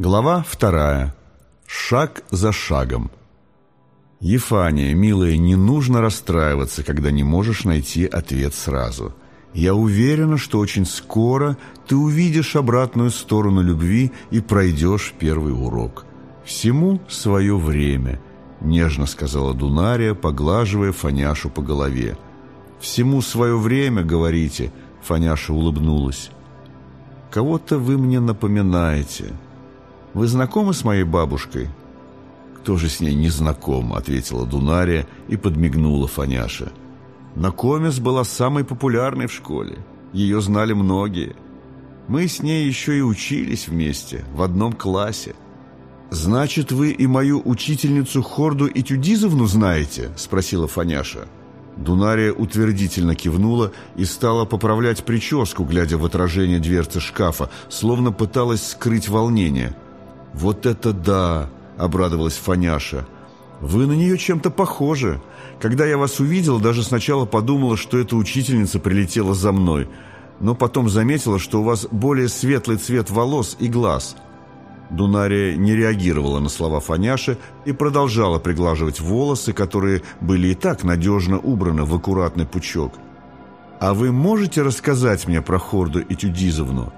Глава вторая. Шаг за шагом. Ефания, милая, не нужно расстраиваться, когда не можешь найти ответ сразу. Я уверена, что очень скоро ты увидишь обратную сторону любви и пройдешь первый урок. Всему свое время, нежно сказала Дунария, поглаживая Фаняшу по голове. Всему свое время, говорите, Фаняша улыбнулась. Кого-то вы мне напоминаете. Вы знакомы с моей бабушкой?» «Кто же с ней не знаком?» — ответила Дунария и подмигнула Фаняша. «Накомес была самой популярной в школе. Ее знали многие. Мы с ней еще и учились вместе, в одном классе». «Значит, вы и мою учительницу Хорду и Тюдизовну знаете?» — спросила Фаняша. Дунария утвердительно кивнула и стала поправлять прическу, глядя в отражение дверцы шкафа, словно пыталась скрыть волнение — «Вот это да!» — обрадовалась Фаняша. «Вы на нее чем-то похожи. Когда я вас увидела, даже сначала подумала, что эта учительница прилетела за мной, но потом заметила, что у вас более светлый цвет волос и глаз». Дунария не реагировала на слова Фаняши и продолжала приглаживать волосы, которые были и так надежно убраны в аккуратный пучок. «А вы можете рассказать мне про Хорду и Тюдизовну?»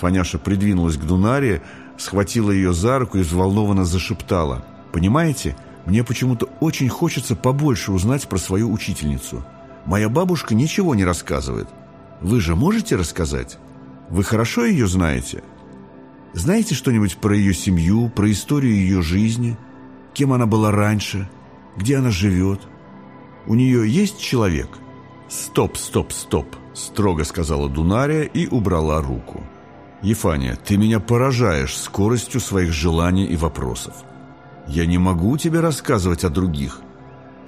Фаняша придвинулась к Дунарии, схватила ее за руку и взволнованно зашептала. «Понимаете, мне почему-то очень хочется побольше узнать про свою учительницу. Моя бабушка ничего не рассказывает. Вы же можете рассказать? Вы хорошо ее знаете? Знаете что-нибудь про ее семью, про историю ее жизни? Кем она была раньше? Где она живет? У нее есть человек?» «Стоп, стоп, стоп!» – строго сказала Дунария и убрала руку. «Ефания, ты меня поражаешь скоростью своих желаний и вопросов. Я не могу тебе рассказывать о других.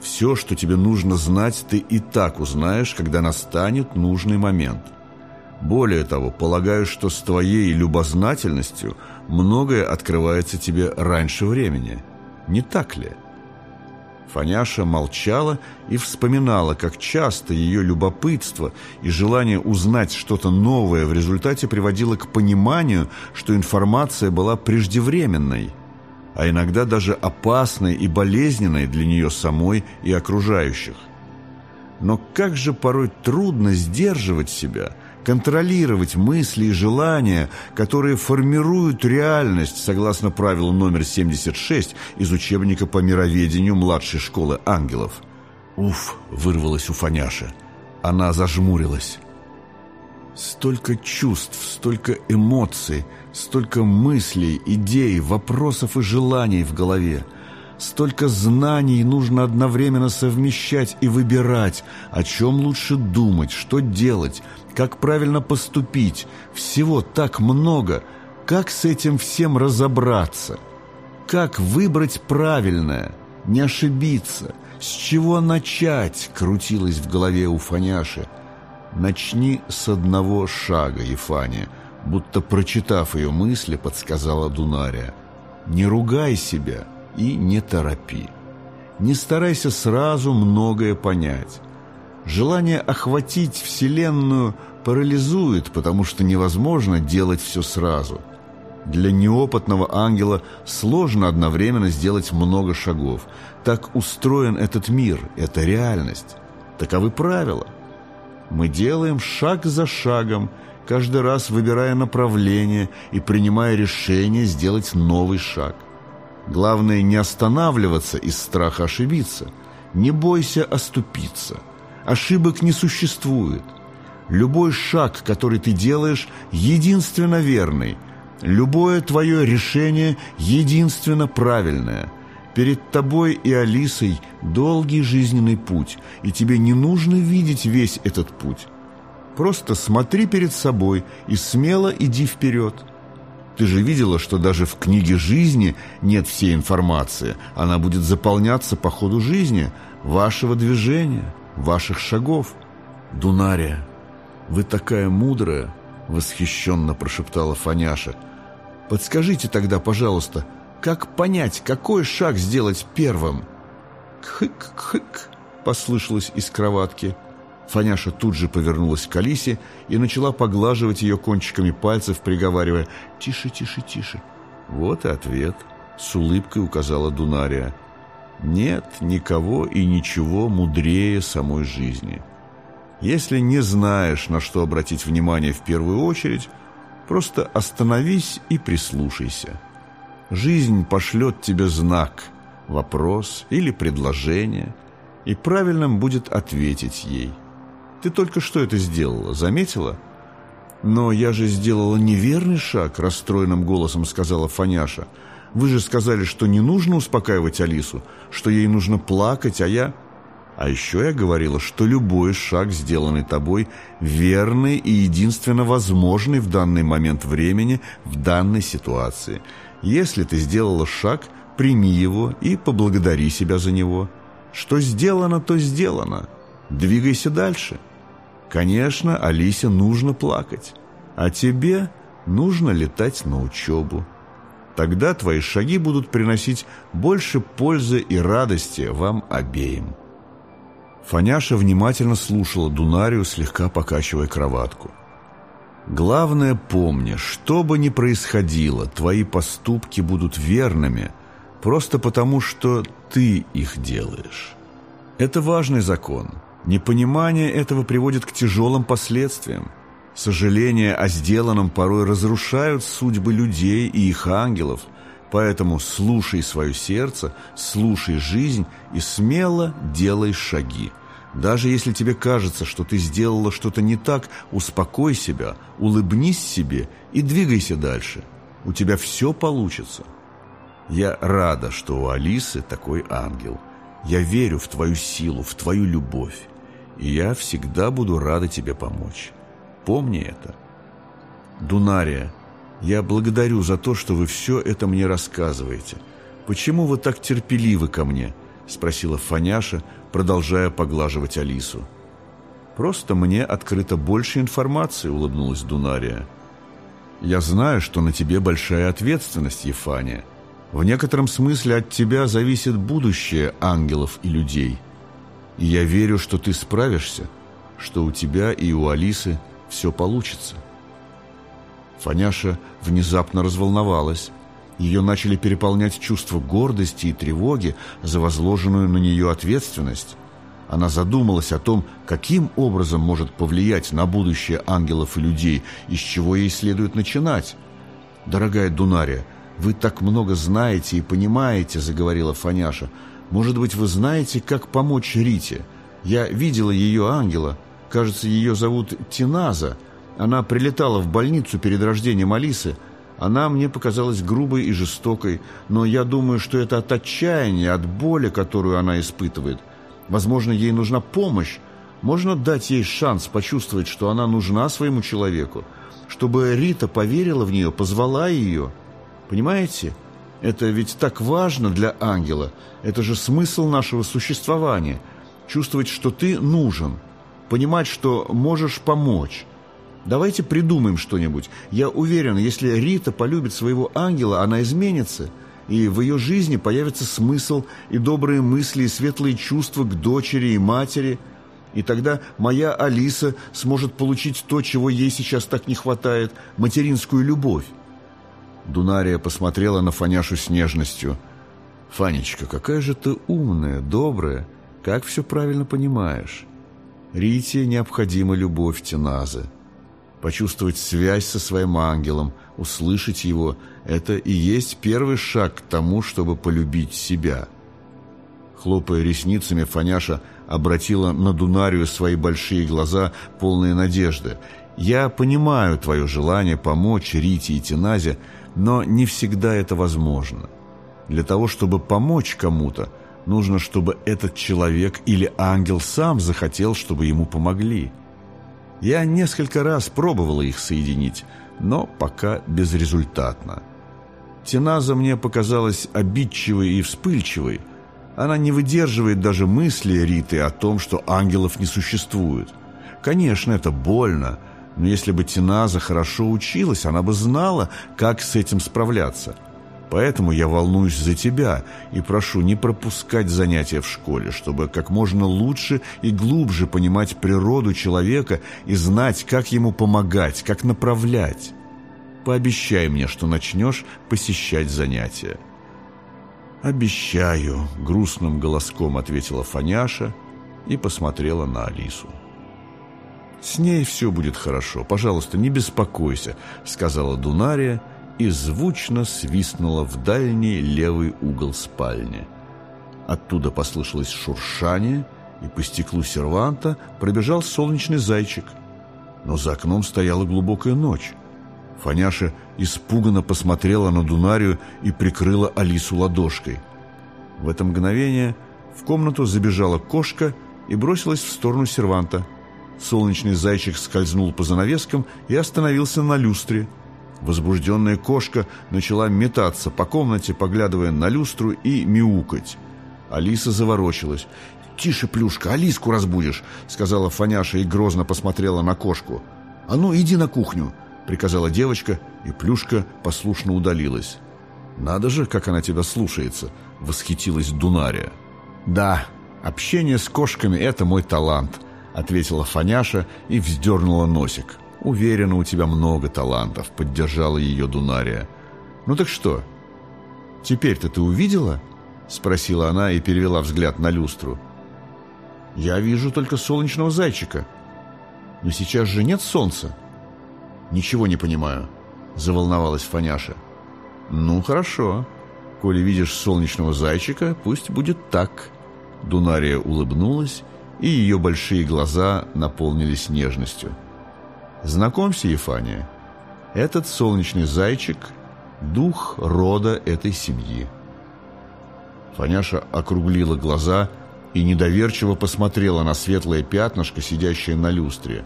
Все, что тебе нужно знать, ты и так узнаешь, когда настанет нужный момент. Более того, полагаю, что с твоей любознательностью многое открывается тебе раньше времени. Не так ли?» Фаняша молчала и вспоминала, как часто ее любопытство и желание узнать что-то новое в результате приводило к пониманию, что информация была преждевременной, а иногда даже опасной и болезненной для нее самой и окружающих. Но как же порой трудно сдерживать себя – контролировать мысли и желания, которые формируют реальность согласно правилу номер 76 из учебника по мироведению младшей школы ангелов. «Уф!» — вырвалась у Фаняши. Она зажмурилась. Столько чувств, столько эмоций, столько мыслей, идей, вопросов и желаний в голове. Столько знаний нужно одновременно совмещать и выбирать, о чем лучше думать, что делать — как правильно поступить. Всего так много. Как с этим всем разобраться? Как выбрать правильное? Не ошибиться? С чего начать? Крутилось в голове у Фаняши. Начни с одного шага, Ефания. Будто прочитав ее мысли, подсказала Дунария. Не ругай себя и не торопи. Не старайся сразу многое понять. Желание охватить Вселенную парализует, потому что невозможно делать все сразу. Для неопытного ангела сложно одновременно сделать много шагов. Так устроен этот мир, это реальность. Таковы правила. Мы делаем шаг за шагом, каждый раз выбирая направление и принимая решение сделать новый шаг. Главное не останавливаться из страха ошибиться. Не бойся оступиться – Ошибок не существует. Любой шаг, который ты делаешь, единственно верный. Любое твое решение единственно правильное. Перед тобой и Алисой долгий жизненный путь, и тебе не нужно видеть весь этот путь. Просто смотри перед собой и смело иди вперед. Ты же видела, что даже в книге жизни нет всей информации. Она будет заполняться по ходу жизни, вашего движения ваших шагов. Дунария, вы такая мудрая, восхищенно прошептала Фаняша. Подскажите тогда, пожалуйста, как понять, какой шаг сделать первым? Кхык-кхык, послышалось из кроватки. Фаняша тут же повернулась к Алисе и начала поглаживать ее кончиками пальцев, приговаривая «Тише, тише, тише». Вот и ответ, с улыбкой указала Дунария. Нет никого и ничего мудрее самой жизни. Если не знаешь, на что обратить внимание в первую очередь, просто остановись и прислушайся. Жизнь пошлет тебе знак, вопрос или предложение, и правильным будет ответить ей. Ты только что это сделала, заметила? Но я же сделала неверный шаг, расстроенным голосом сказала Фаняша. Вы же сказали, что не нужно успокаивать Алису, что ей нужно плакать, а я... А еще я говорила, что любой шаг, сделанный тобой, верный и единственно возможный в данный момент времени, в данной ситуации. Если ты сделала шаг, прими его и поблагодари себя за него. Что сделано, то сделано. Двигайся дальше. Конечно, Алисе нужно плакать, а тебе нужно летать на учебу. Тогда твои шаги будут приносить больше пользы и радости вам обеим. Фаняша внимательно слушала Дунарию, слегка покачивая кроватку. «Главное помни, что бы ни происходило, твои поступки будут верными, просто потому что ты их делаешь. Это важный закон. Непонимание этого приводит к тяжелым последствиям. Сожаления о сделанном порой разрушают судьбы людей и их ангелов, поэтому слушай свое сердце, слушай жизнь и смело делай шаги. Даже если тебе кажется, что ты сделала что-то не так, успокой себя, улыбнись себе и двигайся дальше. У тебя все получится. Я рада, что у Алисы такой ангел. Я верю в твою силу, в твою любовь. И я всегда буду рада тебе помочь. Помни это. Дунария, я благодарю за то, что вы все это мне рассказываете. Почему вы так терпеливы ко мне?» – спросила Фаняша, продолжая поглаживать Алису. «Просто мне открыто больше информации», – улыбнулась Дунария. «Я знаю, что на тебе большая ответственность, Ефания. В некотором смысле от тебя зависит будущее ангелов и людей. И я верю, что ты справишься, что у тебя и у Алисы – все получится. Фаняша внезапно разволновалась. Ее начали переполнять чувство гордости и тревоги за возложенную на нее ответственность. Она задумалась о том, каким образом может повлиять на будущее ангелов и людей, и с чего ей следует начинать. «Дорогая Дунария, вы так много знаете и понимаете», — заговорила Фаняша. «Может быть, вы знаете, как помочь Рите? Я видела ее ангела, Кажется, ее зовут Тиназа. Она прилетала в больницу перед рождением Алисы. Она мне показалась грубой и жестокой, но я думаю, что это от отчаяния, от боли, которую она испытывает. Возможно, ей нужна помощь. Можно дать ей шанс почувствовать, что она нужна своему человеку, чтобы Рита поверила в нее, позвала ее. Понимаете? Это ведь так важно для ангела. Это же смысл нашего существования. Чувствовать, что ты нужен – понимать, что можешь помочь. Давайте придумаем что-нибудь. Я уверен, если Рита полюбит своего ангела, она изменится, и в ее жизни появится смысл и добрые мысли, и светлые чувства к дочери и матери. И тогда моя Алиса сможет получить то, чего ей сейчас так не хватает – материнскую любовь. Дунария посмотрела на Фаняшу с нежностью. «Фанечка, какая же ты умная, добрая, как все правильно понимаешь». Рите необходима любовь Теназы. Почувствовать связь со своим ангелом, услышать его – это и есть первый шаг к тому, чтобы полюбить себя. Хлопая ресницами, Фаняша обратила на Дунарию свои большие глаза, полные надежды. «Я понимаю твое желание помочь Рите и Теназе, но не всегда это возможно. Для того, чтобы помочь кому-то – Нужно, чтобы этот человек или ангел сам захотел, чтобы ему помогли. Я несколько раз пробовала их соединить, но пока безрезультатно. Теназа мне показалась обидчивой и вспыльчивой. Она не выдерживает даже мысли Риты о том, что ангелов не существует. Конечно, это больно, но если бы Теназа хорошо училась, она бы знала, как с этим справляться – Поэтому я волнуюсь за тебя и прошу не пропускать занятия в школе, чтобы как можно лучше и глубже понимать природу человека и знать, как ему помогать, как направлять. Пообещай мне, что начнешь посещать занятия». «Обещаю», — грустным голоском ответила Фаняша и посмотрела на Алису. «С ней все будет хорошо. Пожалуйста, не беспокойся», — сказала Дунария и звучно свистнула в дальний левый угол спальни. Оттуда послышалось шуршание, и по стеклу серванта пробежал солнечный зайчик. Но за окном стояла глубокая ночь. Фаняша испуганно посмотрела на Дунарию и прикрыла Алису ладошкой. В это мгновение в комнату забежала кошка и бросилась в сторону серванта. Солнечный зайчик скользнул по занавескам и остановился на люстре. Возбужденная кошка начала метаться по комнате, поглядывая на люстру и мяукать. Алиса заворочилась. «Тише, Плюшка, Алиску разбудишь», — сказала Фаняша и грозно посмотрела на кошку. «А ну, иди на кухню», — приказала девочка, и Плюшка послушно удалилась. «Надо же, как она тебя слушается», — восхитилась Дунария. «Да, общение с кошками — это мой талант», — ответила Фаняша и вздернула носик. «Уверена, у тебя много талантов», — поддержала ее Дунария. «Ну так что, теперь-то ты увидела?» — спросила она и перевела взгляд на люстру. «Я вижу только солнечного зайчика. Но сейчас же нет солнца». «Ничего не понимаю», — заволновалась Фаняша. «Ну, хорошо. Коли видишь солнечного зайчика, пусть будет так». Дунария улыбнулась, и ее большие глаза наполнились нежностью. «Знакомься, Ефания, этот солнечный зайчик — дух рода этой семьи». Фаняша округлила глаза и недоверчиво посмотрела на светлое пятнышко, сидящее на люстре.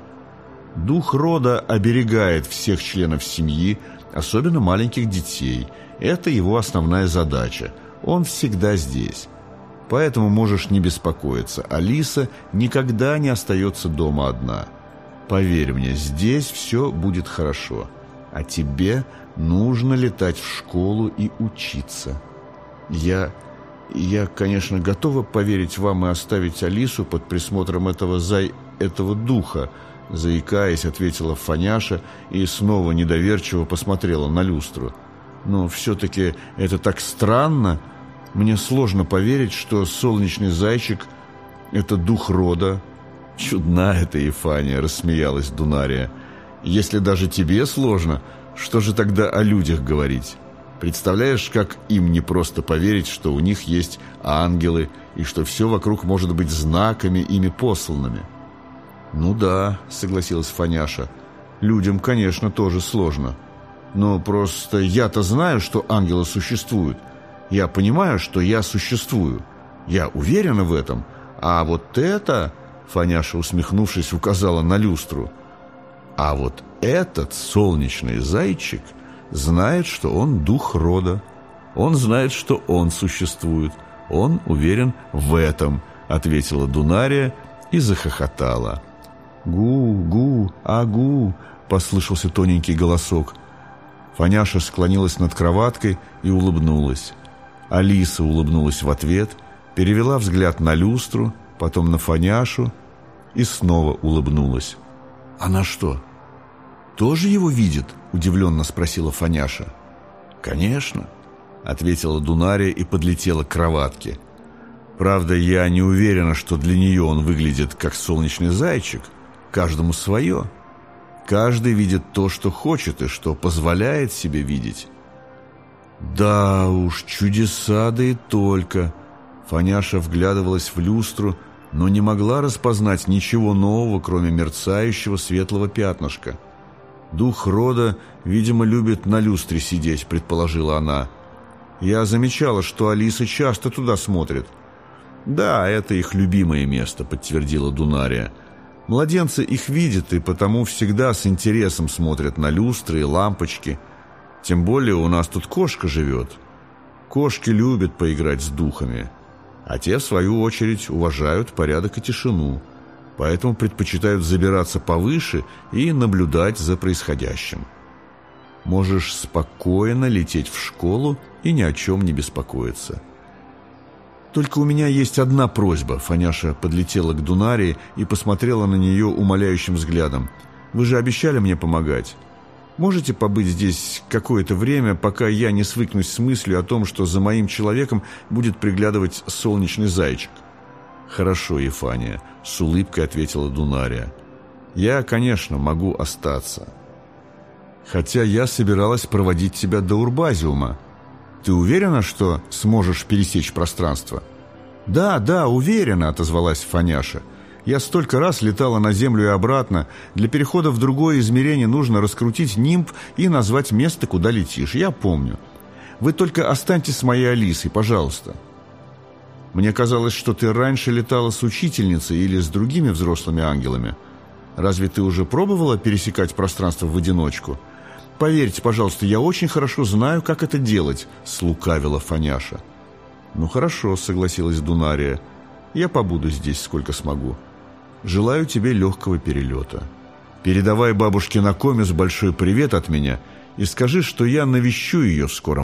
Дух рода оберегает всех членов семьи, особенно маленьких детей. Это его основная задача. Он всегда здесь. Поэтому можешь не беспокоиться. Алиса никогда не остается дома одна. Поверь мне, здесь все будет хорошо. А тебе нужно летать в школу и учиться. Я я, конечно, готова поверить вам и оставить Алису под присмотром этого зай... этого духа, заикаясь, ответила Фаняша и снова недоверчиво посмотрела на люстру. Но все-таки это так странно. Мне сложно поверить, что солнечный зайчик — это дух рода. Чудна эта Ефания, рассмеялась Дунария. Если даже тебе сложно, что же тогда о людях говорить? Представляешь, как им не просто поверить, что у них есть ангелы и что все вокруг может быть знаками ими посланными? «Ну да», — согласилась Фаняша, — «людям, конечно, тоже сложно. Но просто я-то знаю, что ангелы существуют. Я понимаю, что я существую. Я уверена в этом. А вот это...» — Фаняша, усмехнувшись, указала на люстру. «А вот этот солнечный зайчик — знает, что он дух рода. Он знает, что он существует. Он уверен в этом, ответила Дунария и захохотала. «Гу, гу, агу!» — послышался тоненький голосок. Фаняша склонилась над кроваткой и улыбнулась. Алиса улыбнулась в ответ, перевела взгляд на люстру, потом на Фаняшу и снова улыбнулась. «Она что, тоже его видит?» – удивленно спросила Фаняша. «Конечно», – ответила Дунария и подлетела к кроватке. «Правда, я не уверена, что для нее он выглядит как солнечный зайчик. Каждому свое. Каждый видит то, что хочет и что позволяет себе видеть». «Да уж, чудеса да и только!» Фаняша вглядывалась в люстру, но не могла распознать ничего нового, кроме мерцающего светлого пятнышка – «Дух рода, видимо, любит на люстре сидеть», — предположила она. «Я замечала, что Алиса часто туда смотрит». «Да, это их любимое место», — подтвердила Дунария. «Младенцы их видят и потому всегда с интересом смотрят на люстры и лампочки. Тем более у нас тут кошка живет. Кошки любят поиграть с духами, а те, в свою очередь, уважают порядок и тишину» поэтому предпочитают забираться повыше и наблюдать за происходящим. Можешь спокойно лететь в школу и ни о чем не беспокоиться. «Только у меня есть одна просьба», — Фаняша подлетела к Дунаре и посмотрела на нее умоляющим взглядом. «Вы же обещали мне помогать». Можете побыть здесь какое-то время, пока я не свыкнусь с мыслью о том, что за моим человеком будет приглядывать солнечный зайчик?» «Хорошо, Ефания», — с улыбкой ответила Дунария. «Я, конечно, могу остаться. Хотя я собиралась проводить тебя до Урбазиума. Ты уверена, что сможешь пересечь пространство?» «Да, да, уверена», — отозвалась Фаняша. «Я столько раз летала на Землю и обратно. Для перехода в другое измерение нужно раскрутить нимб и назвать место, куда летишь. Я помню. Вы только останьтесь с моей Алисой, пожалуйста». Мне казалось, что ты раньше летала с учительницей или с другими взрослыми ангелами. Разве ты уже пробовала пересекать пространство в одиночку? Поверьте, пожалуйста, я очень хорошо знаю, как это делать, слукавила Фаняша. Ну хорошо, согласилась Дунария. Я побуду здесь сколько смогу. Желаю тебе легкого перелета. Передавай бабушке на комес большой привет от меня и скажи, что я навещу ее в скором